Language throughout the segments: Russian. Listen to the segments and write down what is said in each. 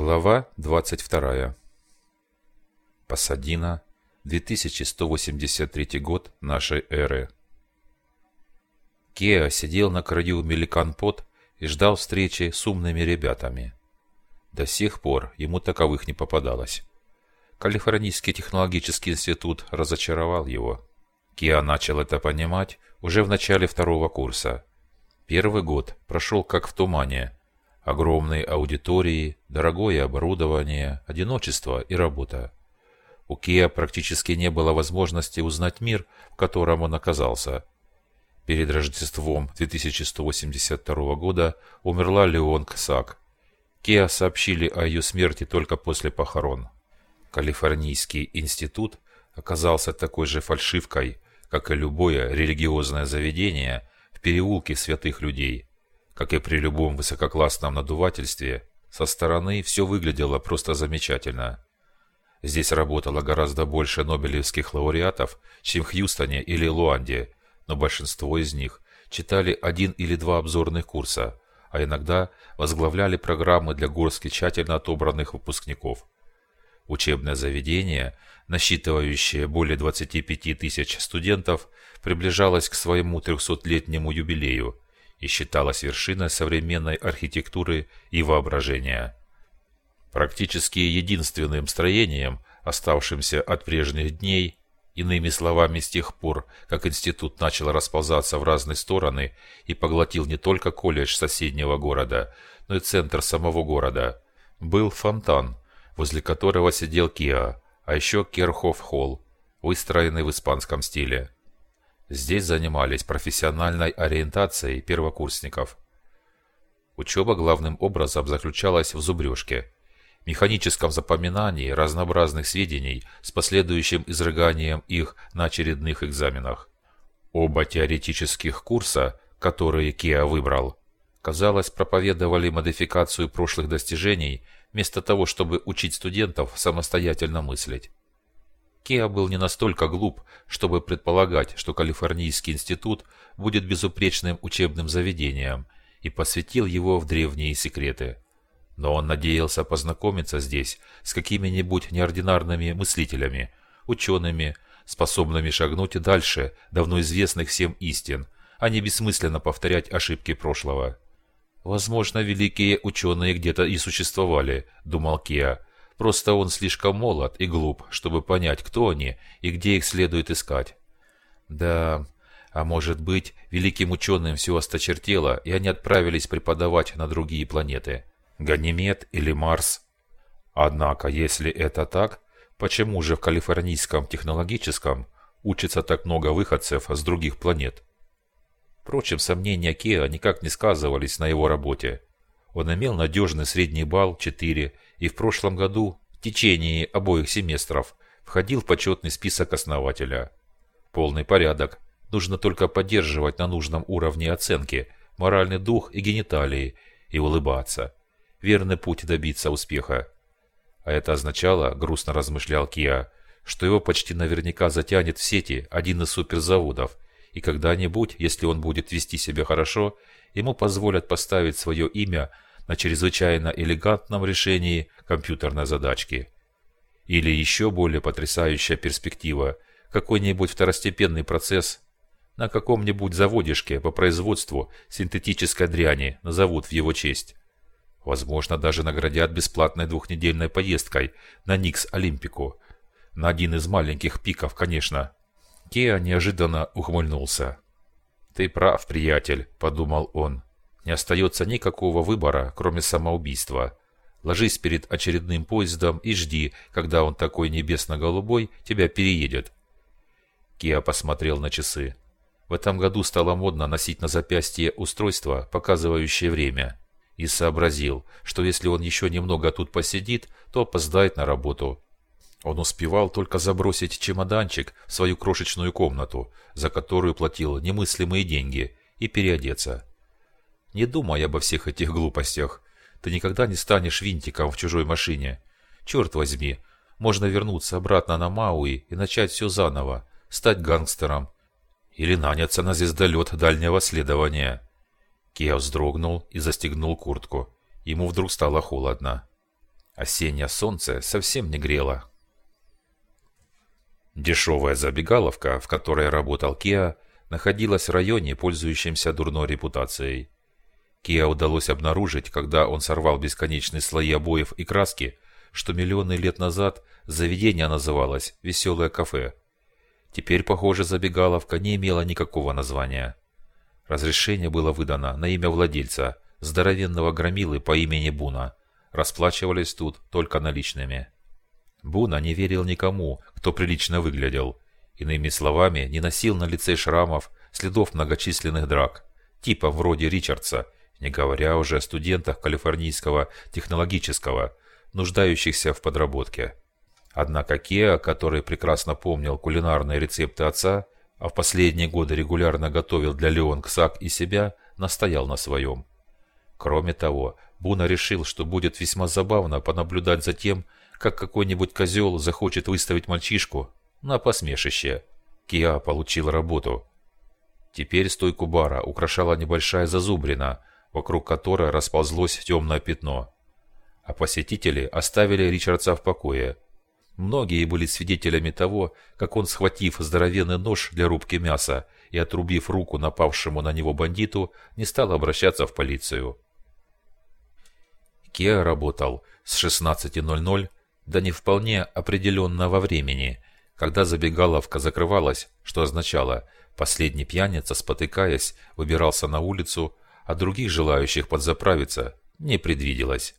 Глава 22. Пасадина, 2183 год нашей эры. Кеа сидел на краю Меликанпот и ждал встречи с умными ребятами. До сих пор ему таковых не попадалось. Калифорнийский технологический институт разочаровал его. Киа начал это понимать уже в начале второго курса. Первый год прошел как в тумане. Огромные аудитории, дорогое оборудование, одиночество и работа. У Киа практически не было возможности узнать мир, в котором он оказался. Перед Рождеством 2182 года умерла Леон Ксак. Киа сообщили о ее смерти только после похорон. Калифорнийский институт оказался такой же фальшивкой, как и любое религиозное заведение в переулке святых людей. Как и при любом высококлассном надувательстве, со стороны все выглядело просто замечательно. Здесь работало гораздо больше нобелевских лауреатов, чем в Хьюстоне или Луанде, но большинство из них читали один или два обзорных курса, а иногда возглавляли программы для горстки тщательно отобранных выпускников – Учебное заведение, насчитывающее более 25 тысяч студентов, приближалось к своему 300-летнему юбилею и считалось вершиной современной архитектуры и воображения. Практически единственным строением, оставшимся от прежних дней, иными словами, с тех пор, как институт начал расползаться в разные стороны и поглотил не только колледж соседнего города, но и центр самого города, был фонтан – возле которого сидел Киа, а еще Керхоф-холл, выстроенный в испанском стиле. Здесь занимались профессиональной ориентацией первокурсников. Учеба главным образом заключалась в зубрежке, механическом запоминании разнообразных сведений с последующим изрыганием их на очередных экзаменах. Оба теоретических курса, которые Киа выбрал, казалось, проповедовали модификацию прошлых достижений – вместо того, чтобы учить студентов самостоятельно мыслить. Кеа был не настолько глуп, чтобы предполагать, что Калифорнийский институт будет безупречным учебным заведением, и посвятил его в древние секреты. Но он надеялся познакомиться здесь с какими-нибудь неординарными мыслителями, учеными, способными шагнуть дальше давно известных всем истин, а не бессмысленно повторять ошибки прошлого. Возможно, великие ученые где-то и существовали, думал Киа. Просто он слишком молод и глуп, чтобы понять, кто они и где их следует искать. Да, а может быть, великим ученым все осточертело, и они отправились преподавать на другие планеты. Ганимед или Марс. Однако, если это так, почему же в Калифорнийском технологическом учится так много выходцев с других планет? Впрочем, сомнения Кеа никак не сказывались на его работе. Он имел надежный средний балл 4 и в прошлом году, в течение обоих семестров, входил в почетный список основателя. Полный порядок. Нужно только поддерживать на нужном уровне оценки, моральный дух и гениталии, и улыбаться. Верный путь добиться успеха. А это означало, грустно размышлял Киа, что его почти наверняка затянет в сети один из суперзаводов – и когда-нибудь, если он будет вести себя хорошо, ему позволят поставить свое имя на чрезвычайно элегантном решении компьютерной задачки. Или еще более потрясающая перспектива – какой-нибудь второстепенный процесс на каком-нибудь заводишке по производству синтетической дряни назовут в его честь. Возможно, даже наградят бесплатной двухнедельной поездкой на Никс Олимпику. На один из маленьких пиков, конечно. Кеа неожиданно ухмыльнулся. «Ты прав, приятель», — подумал он. «Не остается никакого выбора, кроме самоубийства. Ложись перед очередным поездом и жди, когда он такой небесно-голубой тебя переедет». Киа посмотрел на часы. В этом году стало модно носить на запястье устройство, показывающее время. И сообразил, что если он еще немного тут посидит, то опоздает на работу. Он успевал только забросить чемоданчик в свою крошечную комнату, за которую платил немыслимые деньги, и переодеться. Не думай обо всех этих глупостях. Ты никогда не станешь винтиком в чужой машине. Черт возьми, можно вернуться обратно на Мауи и начать все заново, стать гангстером. Или наняться на звездолет дальнего следования. Киа вздрогнул и застегнул куртку. Ему вдруг стало холодно. Осеннее солнце совсем не грело. Дешевая забегаловка, в которой работал Киа, находилась в районе, пользующемся дурной репутацией. Киа удалось обнаружить, когда он сорвал бесконечные слои обоев и краски, что миллионы лет назад заведение называлось «Веселое кафе». Теперь, похоже, забегаловка не имела никакого названия. Разрешение было выдано на имя владельца, здоровенного громилы по имени Буна. Расплачивались тут только наличными. Буна не верил никому, кто прилично выглядел. Иными словами, не носил на лице шрамов, следов многочисленных драк, типа вроде Ричардса, не говоря уже о студентах Калифорнийского технологического, нуждающихся в подработке. Однако Кеа, который прекрасно помнил кулинарные рецепты отца, а в последние годы регулярно готовил для Леон Ксак и себя, настоял на своем. Кроме того, Буна решил, что будет весьма забавно понаблюдать за тем, как какой-нибудь козел захочет выставить мальчишку на посмешище. Киа получил работу. Теперь стойку бара украшала небольшая зазубрина, вокруг которой расползлось темное пятно. А посетители оставили Ричардса в покое. Многие были свидетелями того, как он, схватив здоровенный нож для рубки мяса и отрубив руку напавшему на него бандиту, не стал обращаться в полицию. Кеа работал с 16.00 до не вполне определенного времени, когда забегаловка закрывалась, что означало, последний пьяница, спотыкаясь, выбирался на улицу, а других желающих подзаправиться не предвиделось.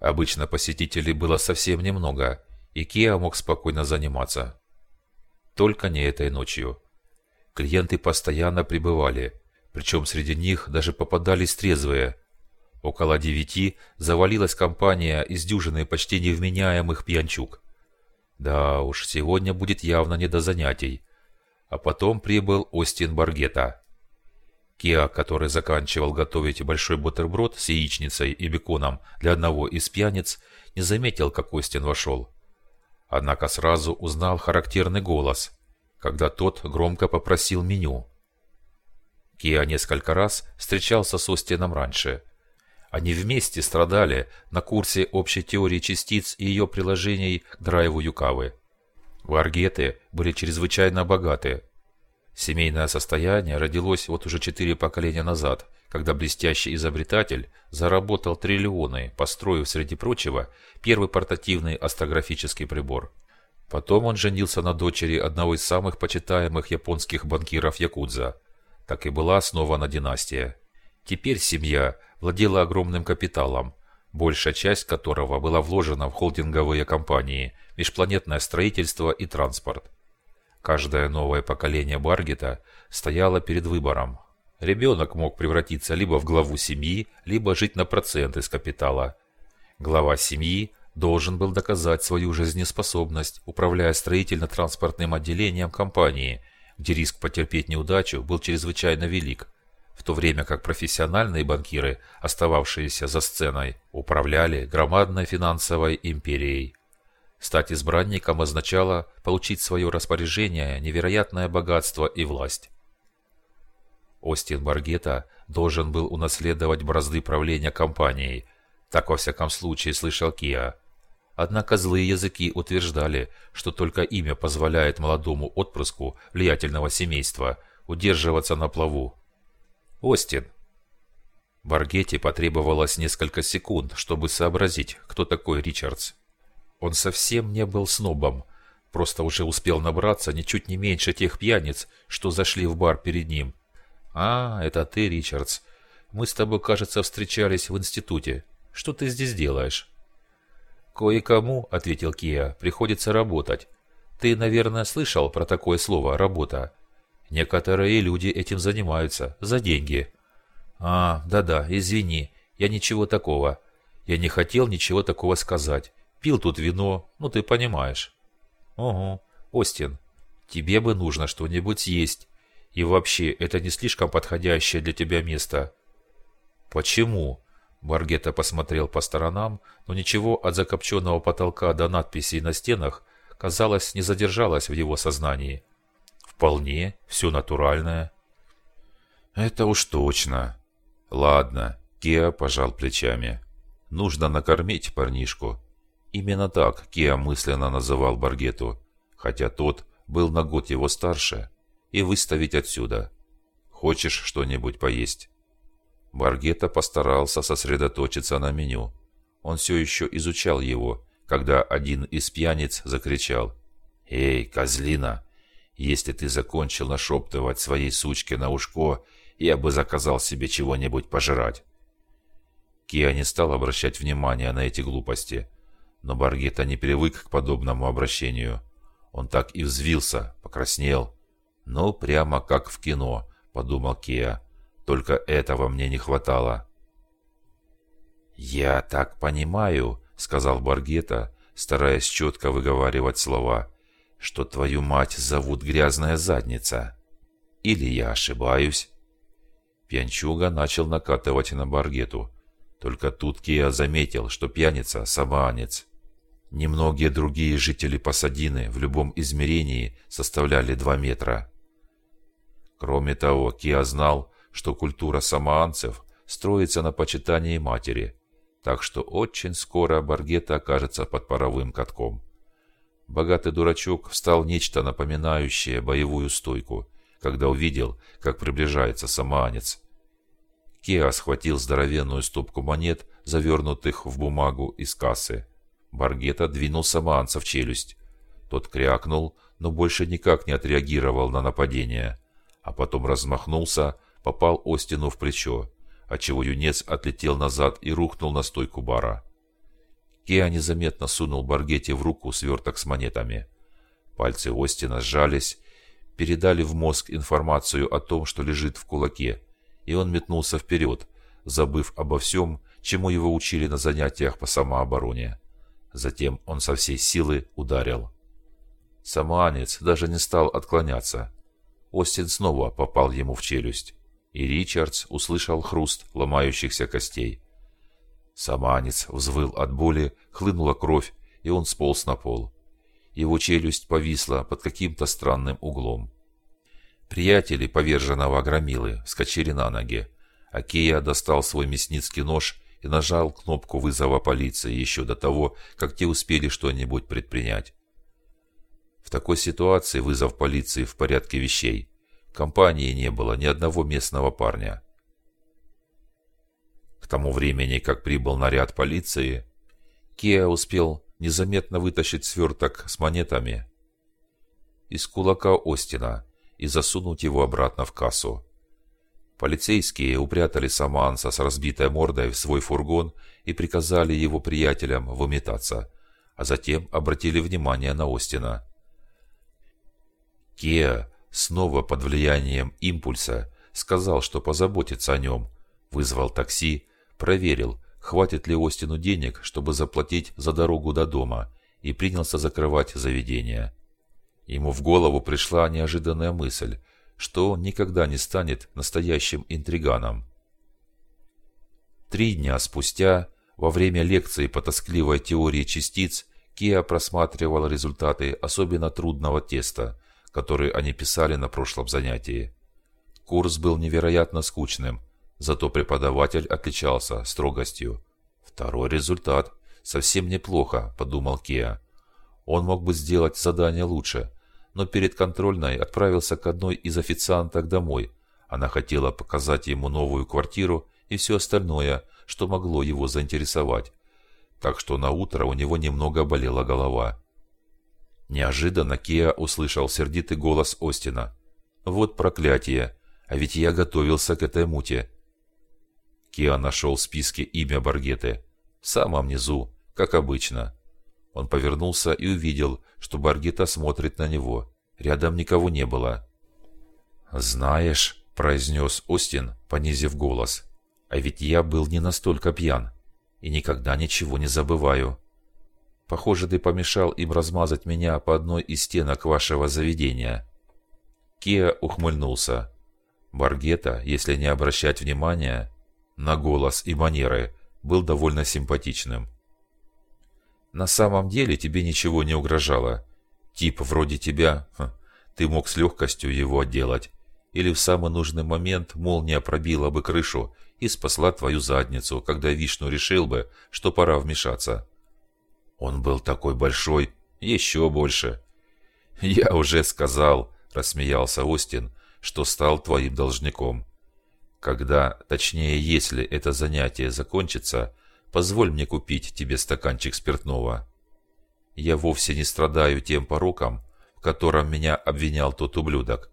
Обычно посетителей было совсем немного, и Кеа мог спокойно заниматься. Только не этой ночью. Клиенты постоянно прибывали, причем среди них даже попадались трезвые. Около девяти завалилась компания из дюжины почти невменяемых пьянчуг. Да уж, сегодня будет явно не до занятий. А потом прибыл Остин Баргета. Киа, который заканчивал готовить большой бутерброд с яичницей и беконом для одного из пьяниц, не заметил, как Остин вошел. Однако сразу узнал характерный голос, когда тот громко попросил меню. Киа несколько раз встречался с Остином раньше. Они вместе страдали на курсе общей теории частиц и ее приложений к драйву Юкавы. Варгеты были чрезвычайно богаты, Семейное состояние родилось вот уже четыре поколения назад, когда блестящий изобретатель заработал триллионы, построив, среди прочего, первый портативный астрографический прибор. Потом он женился на дочери одного из самых почитаемых японских банкиров Якудза. Так и была основана династия. Теперь семья владела огромным капиталом, большая часть которого была вложена в холдинговые компании, межпланетное строительство и транспорт. Каждое новое поколение Баргета стояло перед выбором. Ребенок мог превратиться либо в главу семьи, либо жить на процент из капитала. Глава семьи должен был доказать свою жизнеспособность, управляя строительно-транспортным отделением компании, где риск потерпеть неудачу был чрезвычайно велик, в то время как профессиональные банкиры, остававшиеся за сценой, управляли громадной финансовой империей. Стать избранником означало получить свое распоряжение невероятное богатство и власть. Остин Баргета должен был унаследовать бразды правления компанией, так во всяком случае слышал Киа. Однако злые языки утверждали, что только имя позволяет молодому отпрыску влиятельного семейства удерживаться на плаву. Остин. Баргете потребовалось несколько секунд, чтобы сообразить, кто такой Ричардс. Он совсем не был снобом, просто уже успел набраться ничуть не меньше тех пьяниц, что зашли в бар перед ним. «А, это ты, Ричардс. Мы с тобой, кажется, встречались в институте. Что ты здесь делаешь?» «Кое-кому», — ответил Кия, — «приходится работать. Ты, наверное, слышал про такое слово «работа». Некоторые люди этим занимаются, за деньги». «А, да-да, извини, я ничего такого. Я не хотел ничего такого сказать. Пил тут вино, ну ты понимаешь. Ого, Остин, тебе бы нужно что-нибудь съесть. И вообще, это не слишком подходящее для тебя место. Почему? Баргета посмотрел по сторонам, но ничего от закопченного потолка до надписей на стенах, казалось, не задержалось в его сознании. Вполне, все натуральное. Это уж точно. Ладно, Кеа пожал плечами. Нужно накормить парнишку. Именно так Киа мысленно называл Баргету, хотя тот был на год его старше, и выставить отсюда. Хочешь что-нибудь поесть? Баргета постарался сосредоточиться на меню. Он все еще изучал его, когда один из пьяниц закричал. «Эй, козлина, если ты закончил нашептывать своей сучке на ушко, я бы заказал себе чего-нибудь пожрать». Киа не стал обращать внимания на эти глупости, но Баргета не привык к подобному обращению. Он так и взвился, покраснел. «Ну, прямо как в кино», — подумал Киа. «Только этого мне не хватало». «Я так понимаю», — сказал Баргета, стараясь четко выговаривать слова, «что твою мать зовут Грязная Задница. Или я ошибаюсь?» Пьянчуга начал накатывать на Баргету. Только тут Киа заметил, что пьяница – самоанец. Немногие другие жители Пасадины в любом измерении составляли 2 метра. Кроме того, Киа знал, что культура самоанцев строится на почитании матери, так что очень скоро Баргета окажется под паровым катком. Богатый дурачок встал нечто напоминающее боевую стойку, когда увидел, как приближается самоанец. Кеа схватил здоровенную стопку монет, завернутых в бумагу из кассы. Баргета двинул самоанца в челюсть. Тот крякнул, но больше никак не отреагировал на нападение. А потом размахнулся, попал Остину в плечо, отчего юнец отлетел назад и рухнул на стойку бара. Кеа незаметно сунул Баргете в руку сверток с монетами. Пальцы Остина сжались, передали в мозг информацию о том, что лежит в кулаке, и он метнулся вперед, забыв обо всем, чему его учили на занятиях по самообороне. Затем он со всей силы ударил. Самоанец даже не стал отклоняться. Остин снова попал ему в челюсть, и Ричардс услышал хруст ломающихся костей. Самоанец взвыл от боли, хлынула кровь, и он сполз на пол. Его челюсть повисла под каким-то странным углом. Приятели поверженного громилы вскочили на ноги. Акея достал свой мясницкий нож и нажал кнопку вызова полиции еще до того, как те успели что-нибудь предпринять. В такой ситуации вызов полиции в порядке вещей. Компании не было ни одного местного парня. К тому времени, как прибыл наряд полиции, Кеа успел незаметно вытащить сверток с монетами из кулака Остина и засунуть его обратно в кассу. Полицейские упрятали Саманса с разбитой мордой в свой фургон и приказали его приятелям выметаться, а затем обратили внимание на Остина. Кеа, снова под влиянием импульса, сказал, что позаботится о нем, вызвал такси, проверил, хватит ли Остину денег, чтобы заплатить за дорогу до дома, и принялся закрывать заведение. Ему в голову пришла неожиданная мысль, что он никогда не станет настоящим интриганом. Три дня спустя, во время лекции по тоскливой теории частиц, Киа просматривал результаты особенно трудного теста, который они писали на прошлом занятии. Курс был невероятно скучным, зато преподаватель отличался строгостью. Второй результат совсем неплохо, подумал Киа. Он мог бы сделать задание лучше, но перед контрольной отправился к одной из официанток домой. Она хотела показать ему новую квартиру и все остальное, что могло его заинтересовать. Так что на утро у него немного болела голова. Неожиданно Киа услышал сердитый голос Остина. «Вот проклятие! А ведь я готовился к этой муте!» Киа нашел в списке имя Баргеты. В самом низу, как обычно. Он повернулся и увидел, что Баргета смотрит на него. Рядом никого не было. «Знаешь», – произнес Остин, понизив голос, – «а ведь я был не настолько пьян и никогда ничего не забываю. Похоже, ты помешал им размазать меня по одной из стенок вашего заведения». Киа ухмыльнулся. Баргета, если не обращать внимания на голос и манеры, был довольно симпатичным. На самом деле тебе ничего не угрожало. Тип вроде тебя, ха, ты мог с легкостью его отделать. Или в самый нужный момент молния пробила бы крышу, и спасла твою задницу, когда Вишну решил бы, что пора вмешаться. Он был такой большой, еще больше. Я уже сказал, рассмеялся Остин, что стал твоим должником. Когда, точнее, если это занятие закончится, позволь мне купить тебе стаканчик спиртного. Я вовсе не страдаю тем пороком, в котором меня обвинял тот ублюдок.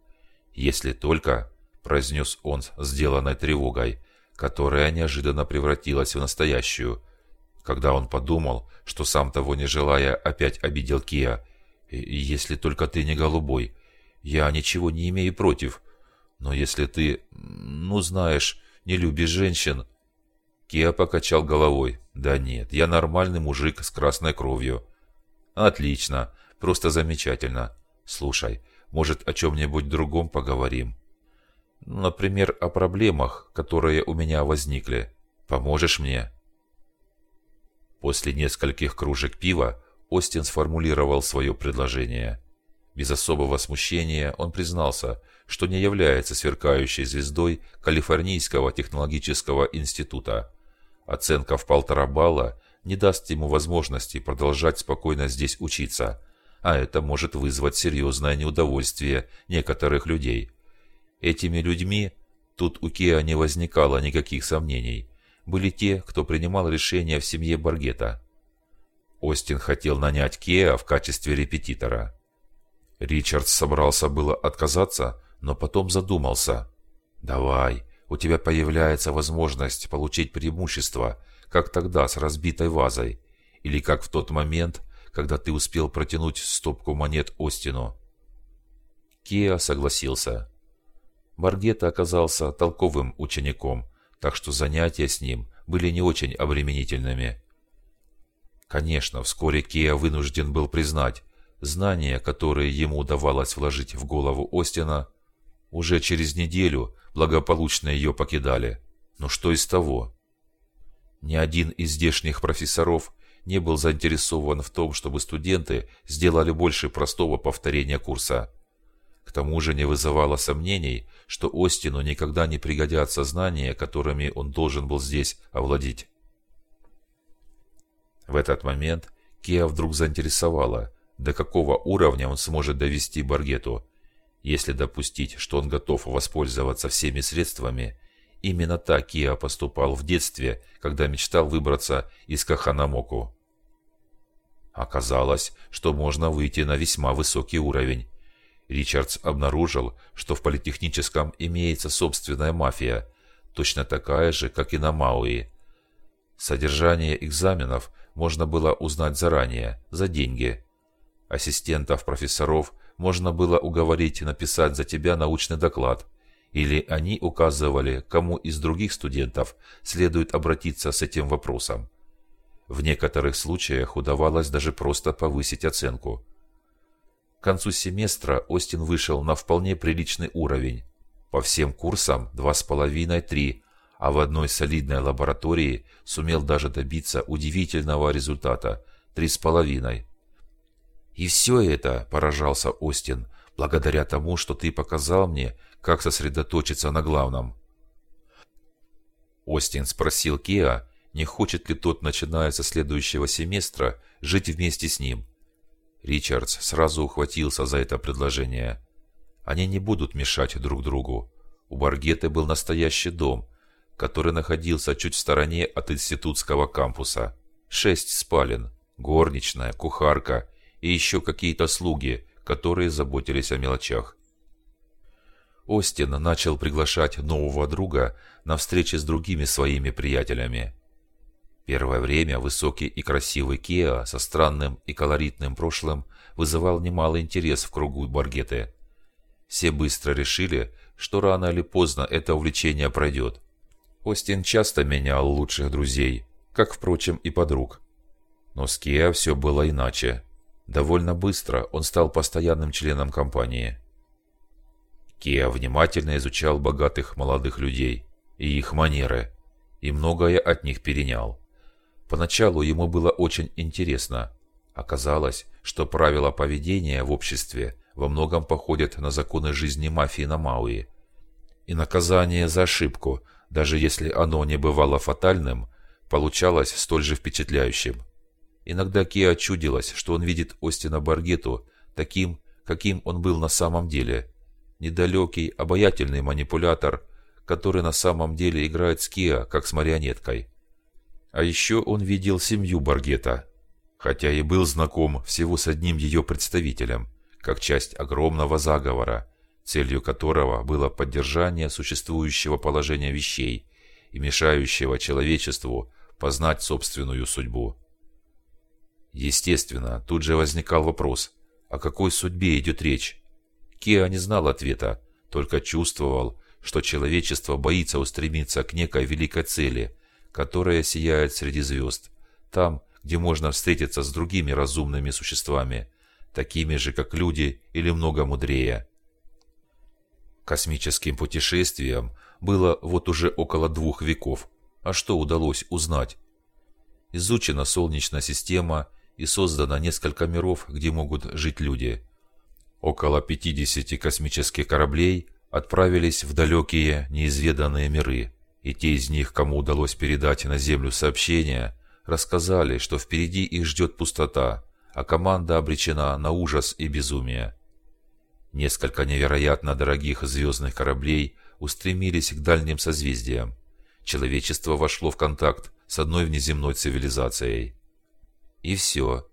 Если только, произнес он сделанной тревогой, которая неожиданно превратилась в настоящую, когда он подумал, что сам того не желая опять обидел Кия. «Если только ты не голубой, я ничего не имею против, но если ты, ну знаешь, не любишь женщин...» Киа покачал головой. «Да нет, я нормальный мужик с красной кровью». «Отлично, просто замечательно. Слушай, может, о чем-нибудь другом поговорим?» «Например, о проблемах, которые у меня возникли. Поможешь мне?» После нескольких кружек пива Остин сформулировал свое предложение. Без особого смущения он признался, что не является сверкающей звездой Калифорнийского технологического института. Оценка в полтора балла не даст ему возможности продолжать спокойно здесь учиться, а это может вызвать серьезное неудовольствие некоторых людей. Этими людьми, тут у Кеа не возникало никаких сомнений, были те, кто принимал решения в семье Баргета. Остин хотел нанять Кеа в качестве репетитора. Ричардс собрался было отказаться, но потом задумался. «Давай, у тебя появляется возможность получить преимущество, как тогда с разбитой вазой, или как в тот момент, когда ты успел протянуть стопку монет Остину». Кеа согласился. Баргета оказался толковым учеником, так что занятия с ним были не очень обременительными. Конечно, вскоре Кеа вынужден был признать, знания, которые ему удавалось вложить в голову Остина, уже через неделю благополучно ее покидали. Но что из того? Ни один из здешних профессоров не был заинтересован в том, чтобы студенты сделали больше простого повторения курса. К тому же не вызывало сомнений, что Остину никогда не пригодятся знания, которыми он должен был здесь овладеть. В этот момент Кеа вдруг заинтересовала, до какого уровня он сможет довести Баргету. Если допустить, что он готов воспользоваться всеми средствами, именно так Киа поступал в детстве, когда мечтал выбраться из Каханамоку. Оказалось, что можно выйти на весьма высокий уровень, Ричардс обнаружил, что в политехническом имеется собственная мафия, точно такая же, как и на Мауи. Содержание экзаменов можно было узнать заранее, за деньги. Ассистентов профессоров можно было уговорить написать за тебя научный доклад, или они указывали, кому из других студентов следует обратиться с этим вопросом. В некоторых случаях удавалось даже просто повысить оценку – к концу семестра Остин вышел на вполне приличный уровень. По всем курсам 2,5-3, а в одной солидной лаборатории сумел даже добиться удивительного результата – 3,5. «И все это», – поражался Остин, – «благодаря тому, что ты показал мне, как сосредоточиться на главном». Остин спросил Кеа, не хочет ли тот, начиная со следующего семестра, жить вместе с ним. Ричардс сразу ухватился за это предложение. Они не будут мешать друг другу. У Баргеты был настоящий дом, который находился чуть в стороне от институтского кампуса. Шесть спален, горничная, кухарка и еще какие-то слуги, которые заботились о мелочах. Остин начал приглашать нового друга на встречи с другими своими приятелями. Первое время высокий и красивый Кеа со странным и колоритным прошлым вызывал немалый интерес в кругу Баргеты. Все быстро решили, что рано или поздно это увлечение пройдет. Остин часто менял лучших друзей, как, впрочем, и подруг. Но с Кеа все было иначе. Довольно быстро он стал постоянным членом компании. Кеа внимательно изучал богатых молодых людей и их манеры, и многое от них перенял. Поначалу ему было очень интересно. Оказалось, что правила поведения в обществе во многом походят на законы жизни мафии на Мауи. И наказание за ошибку даже если оно не бывало фатальным, получалось столь же впечатляющим. Иногда Киа чудилось, что он видит Остина Баргету таким, каким он был на самом деле. Недалекий, обаятельный манипулятор, который на самом деле играет с Киа, как с марионеткой. А еще он видел семью Баргета, хотя и был знаком всего с одним ее представителем, как часть огромного заговора, целью которого было поддержание существующего положения вещей и мешающего человечеству познать собственную судьбу. Естественно, тут же возникал вопрос, о какой судьбе идет речь. Киа не знал ответа, только чувствовал, что человечество боится устремиться к некой великой цели, которая сияет среди звезд, там, где можно встретиться с другими разумными существами, такими же, как люди или много мудрее. Космическим путешествием было вот уже около двух веков. А что удалось узнать? Изучена Солнечная система и создано несколько миров, где могут жить люди. Около 50 космических кораблей отправились в далекие, неизведанные миры, и те из них, кому удалось передать на Землю сообщения, рассказали, что впереди их ждет пустота, а команда обречена на ужас и безумие. Несколько невероятно дорогих звездных кораблей устремились к дальним созвездиям. Человечество вошло в контакт с одной внеземной цивилизацией. И все.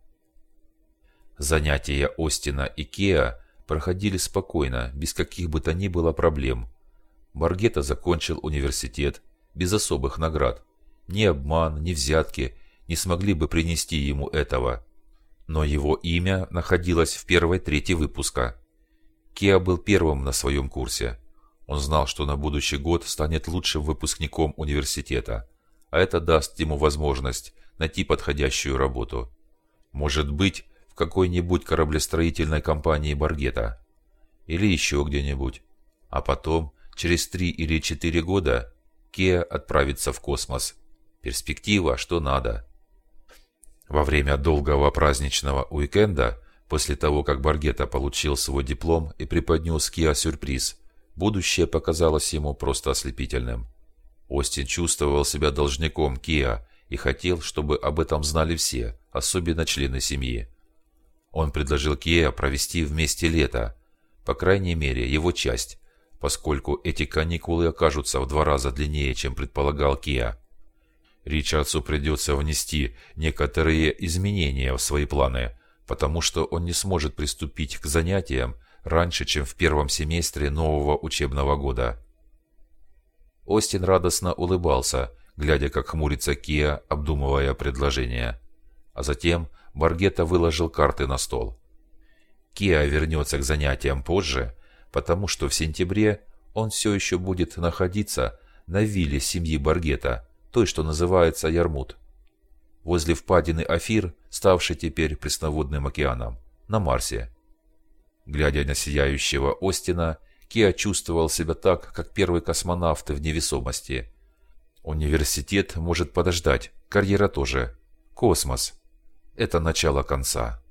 Занятия Остина и Кеа проходили спокойно, без каких бы то ни было проблем. Баргета закончил университет без особых наград. Ни обман, ни взятки не смогли бы принести ему этого. Но его имя находилось в первой трети выпуска. Кеа был первым на своем курсе. Он знал, что на будущий год станет лучшим выпускником университета, а это даст ему возможность найти подходящую работу. Может быть, в какой-нибудь кораблестроительной компании Баргета. Или еще где-нибудь. А потом, через три или четыре года, Кеа отправится в космос. Перспектива, что надо. Во время долгого праздничного уикенда После того, как Баргета получил свой диплом и преподнес Киа сюрприз, будущее показалось ему просто ослепительным. Остин чувствовал себя должником Киа и хотел, чтобы об этом знали все, особенно члены семьи. Он предложил Киа провести вместе лето, по крайней мере, его часть, поскольку эти каникулы окажутся в два раза длиннее, чем предполагал Киа. Ричардсу придется внести некоторые изменения в свои планы – потому что он не сможет приступить к занятиям раньше, чем в первом семестре нового учебного года. Остин радостно улыбался, глядя, как хмурится Киа, обдумывая предложение. А затем Баргета выложил карты на стол. Киа вернется к занятиям позже, потому что в сентябре он все еще будет находиться на вилле семьи Баргета, той, что называется Ярмут возле впадины Афир, ставшей теперь пресноводным океаном, на Марсе. Глядя на сияющего Остина, Киа чувствовал себя так, как первый космонавт в невесомости. Университет может подождать, карьера тоже. Космос. Это начало конца.